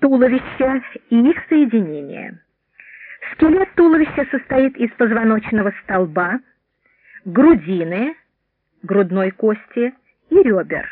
туловища и их соединения. Скелет туловища состоит из позвоночного столба, грудины, грудной кости и ребер.